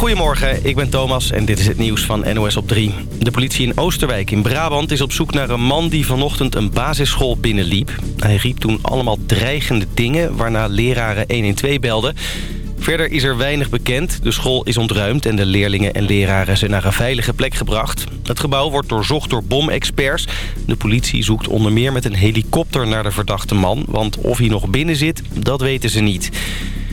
Goedemorgen, ik ben Thomas en dit is het nieuws van NOS op 3. De politie in Oosterwijk in Brabant is op zoek naar een man die vanochtend een basisschool binnenliep. Hij riep toen allemaal dreigende dingen, waarna leraren 112 belden. Verder is er weinig bekend. De school is ontruimd en de leerlingen en leraren zijn naar een veilige plek gebracht. Het gebouw wordt doorzocht door bomexperts. De politie zoekt onder meer met een helikopter naar de verdachte man. Want of hij nog binnen zit, dat weten ze niet.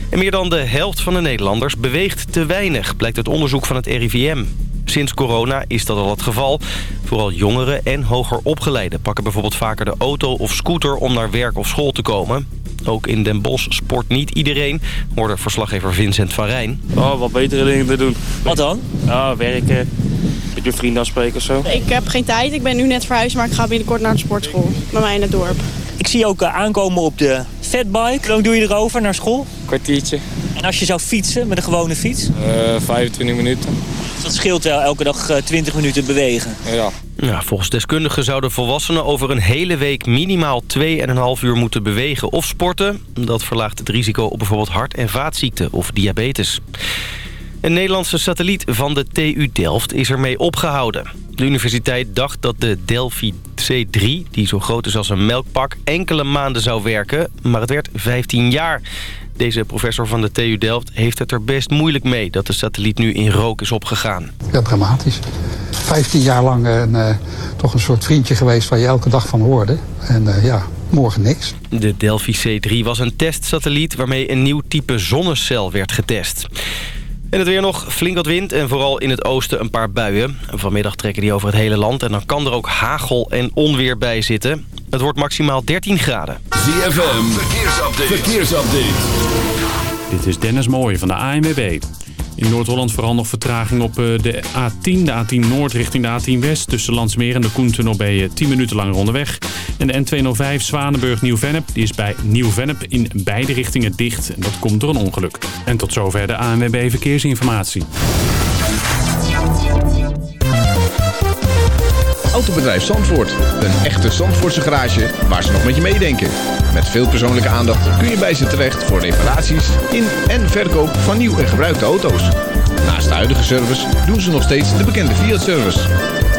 En meer dan de helft van de Nederlanders beweegt te weinig, blijkt uit onderzoek van het RIVM. Sinds corona is dat al het geval. Vooral jongeren en hoger opgeleiden pakken bijvoorbeeld vaker de auto of scooter om naar werk of school te komen. Ook in Den Bosch sport niet iedereen, hoorde verslaggever Vincent van Rijn. Oh, wat betere dingen te doen. Wat dan? Ja, werken, met je vrienden afspreken of zo. Ik heb geen tijd. Ik ben nu net verhuisd, maar ik ga binnenkort naar de sportschool. Bij mij in het dorp. Ik zie je ook eh, aankomen op de fatbike. Hoe lang doe je erover naar school? Kwartiertje, En als je zou fietsen met een gewone fiets? eh 25 minuten. Dat scheelt wel elke dag eh, 20 minuten bewegen. Ja. Ja, volgens deskundigen zouden volwassenen over een hele week minimaal 2,5 uur moeten bewegen of sporten. Dat verlaagt het risico op bijvoorbeeld hart- en vaatziekten of diabetes. Een Nederlandse satelliet van de TU Delft is ermee opgehouden. De universiteit dacht dat de Delphi C3, die zo groot is als een melkpak, enkele maanden zou werken. Maar het werd 15 jaar. Deze professor van de TU Delft heeft het er best moeilijk mee... dat de satelliet nu in rook is opgegaan. Ja, dramatisch. 15 jaar lang een, eh, toch een soort vriendje geweest waar je elke dag van hoorde. En eh, ja, morgen niks. De Delphi C3 was een testsatelliet waarmee een nieuw type zonnecel werd getest. En het weer nog flink wat wind en vooral in het oosten een paar buien. Vanmiddag trekken die over het hele land en dan kan er ook hagel en onweer bij zitten. Het wordt maximaal 13 graden. ZFM, verkeersupdate. verkeersupdate. Dit is Dennis Mooij van de ANWB. In Noord-Holland vooral nog vertraging op eh, de A10, de A10 Noord richting de A10 West. Tussen Landsmeer en de Koentunnel ben je 10 minuten langer onderweg. En de N205 Zwanenburg-Nieuw-Vennep, is bij Nieuw-Vennep in beide richtingen dicht. En dat komt door een ongeluk. En tot zover de ANWB Verkeersinformatie. Autobedrijf Zandvoort. Een echte Zandvoortse garage waar ze nog met je meedenken. Met veel persoonlijke aandacht kun je bij ze terecht voor reparaties in en verkoop van nieuw en gebruikte auto's. Naast de huidige service doen ze nog steeds de bekende Fiat-service.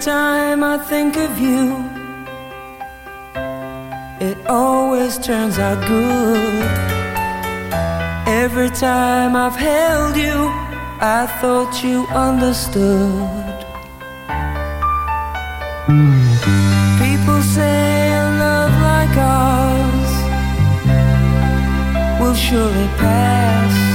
Time I think of you, it always turns out good. Every time I've held you, I thought you understood. People say a love like ours will surely pass.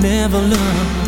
Never learn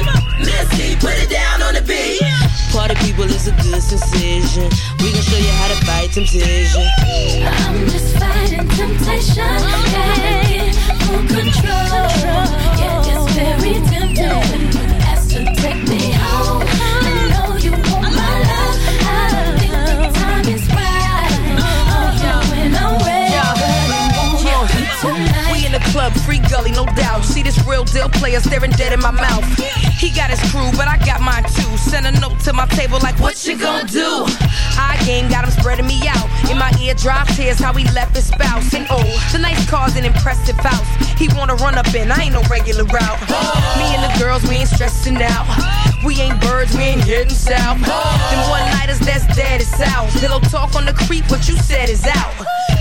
Put it down on the beat. Party people is a good sensation. We gon' show you how to fight temptation. Tears how he left his spouse. And oh, nice car's an impressive house. He wanna run up in, I ain't no regular route. Me and the girls, we ain't stressing out. We ain't birds, we ain't heading south. Them one nighters that's dead is south. Pillow talk on the creep, what you said is out.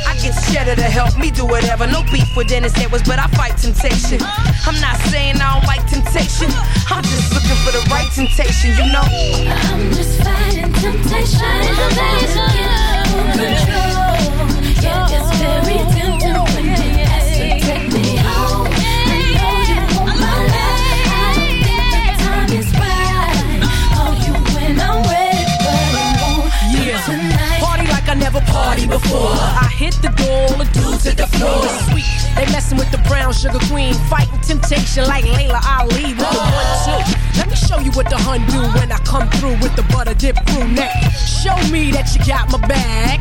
I get cheddar to help me do whatever. No beef with Dennis Edwards, but I fight temptation. I'm not saying I don't like temptation. I'm just looking for the right temptation, you know. I'm just fighting temptation. Control. Before. I hit the all the dudes hit the floor. Sweet, they messing with the brown sugar queen, fighting temptation like Laila Ali with the one two. Let me show you what the hun do when I come through with the butter dip crew neck. Show me that you got my back.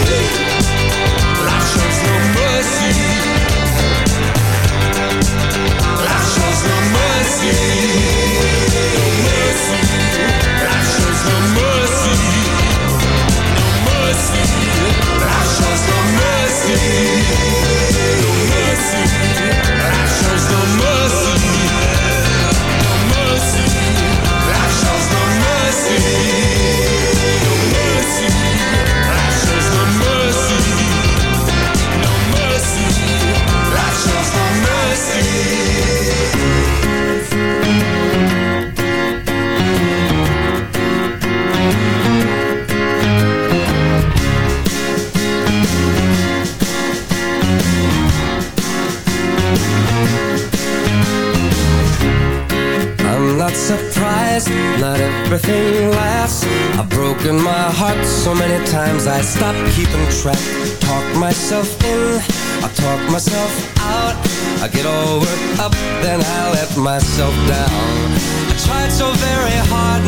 you.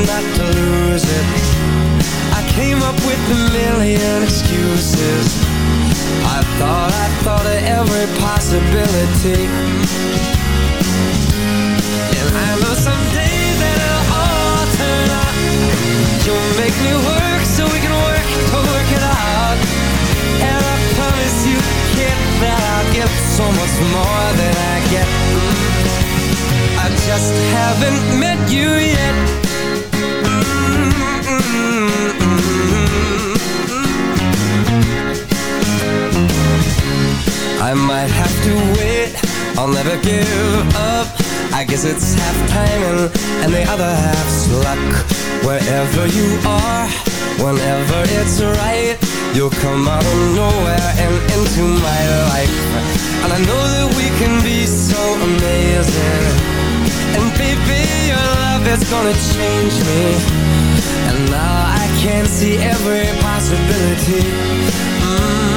not would change me And now I can see every possibility mm.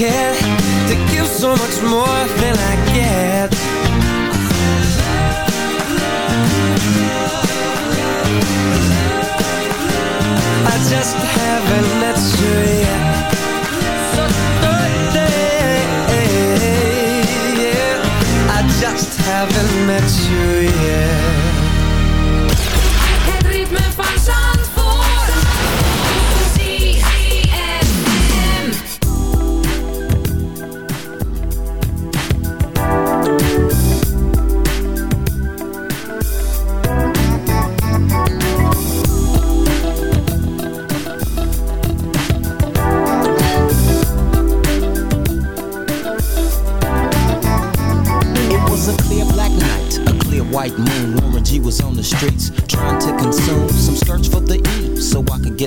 Care to give so much more than I get. I just haven't met you yet. So, yeah, I just haven't met you yet.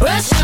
Russian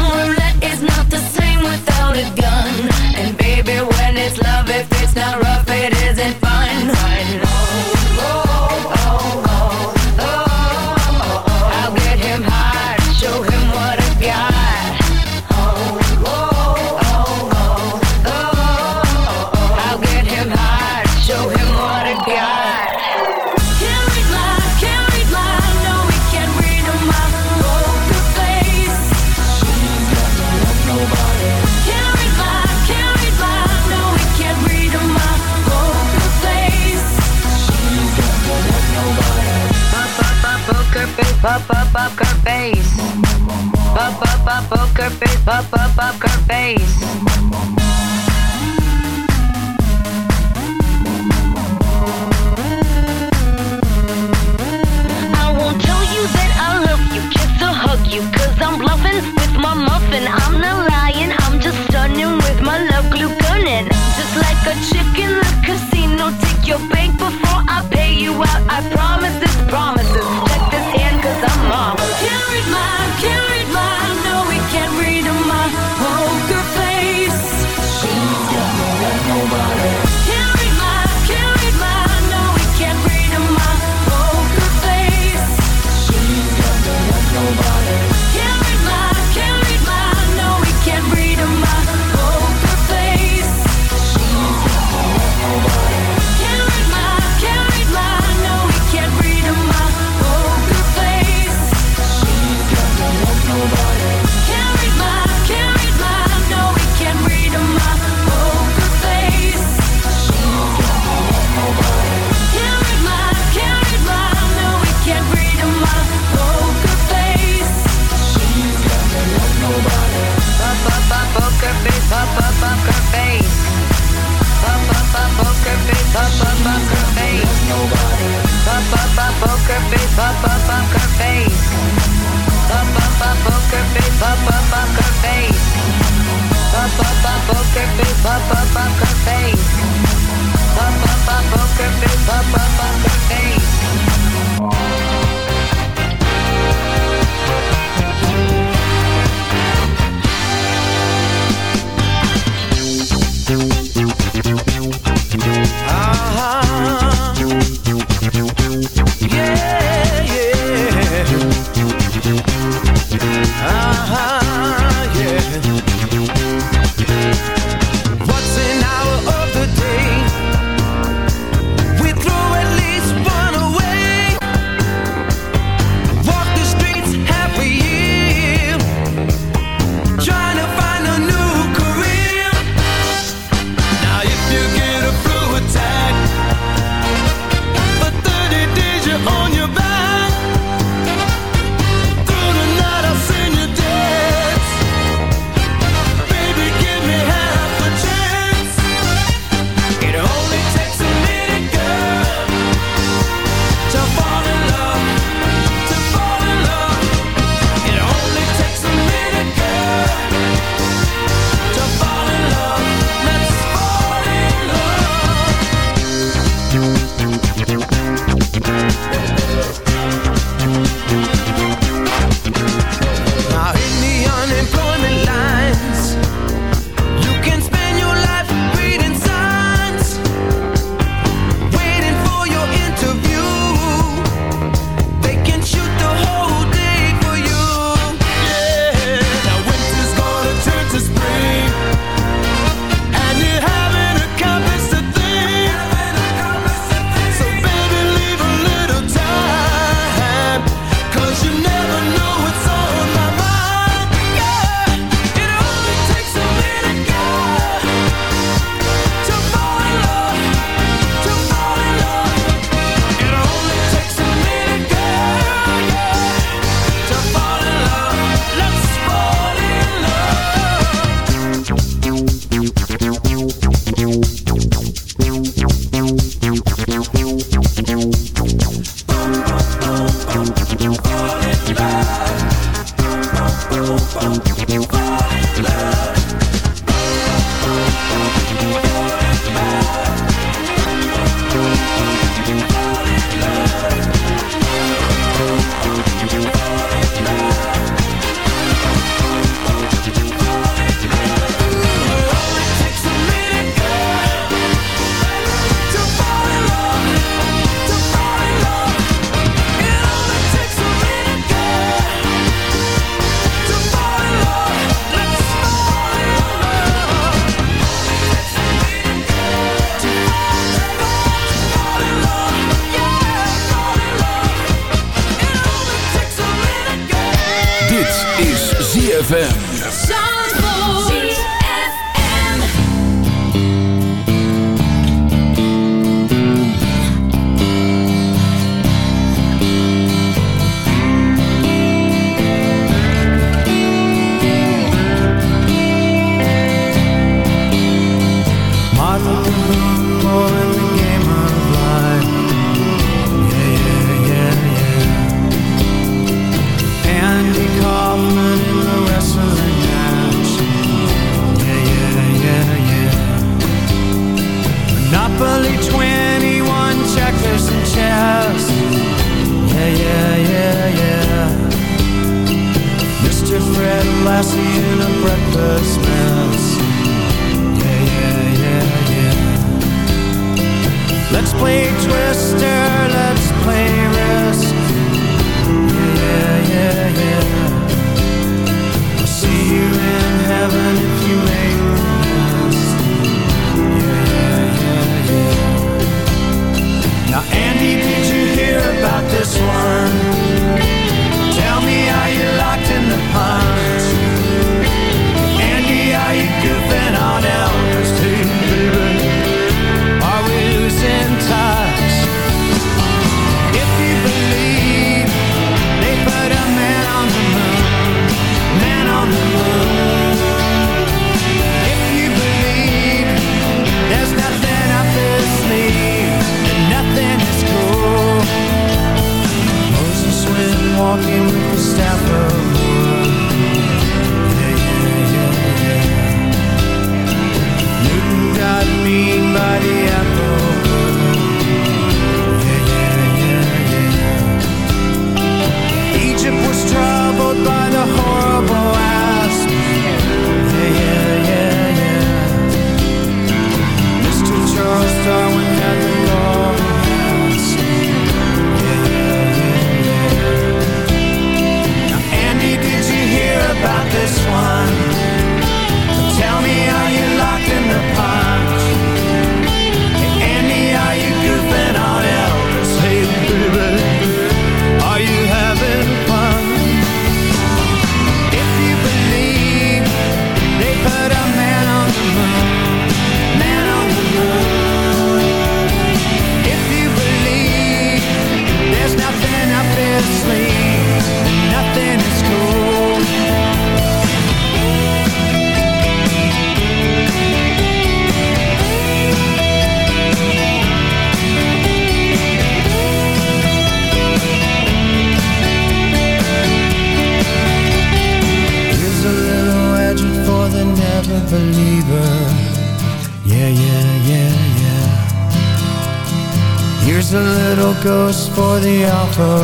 the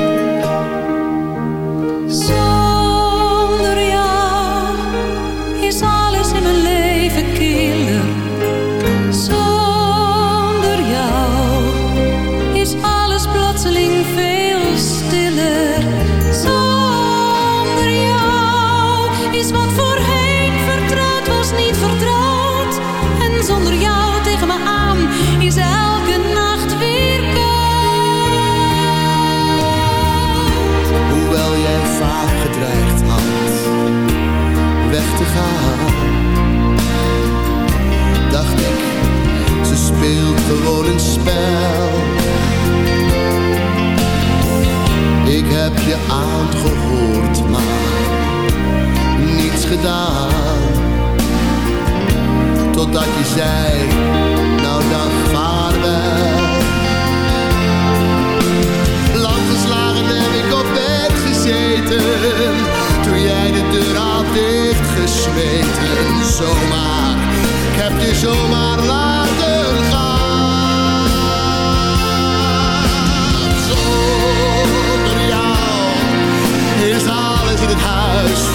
Speelt gewoon een spel. Ik heb je aangehoord, maar niets gedaan. Totdat je zei, nou dan vaarwel. Lang geslagen heb ik op bed gezeten Toen jij de deur had dichtgesmeten Zomaar, ik heb je zomaar laten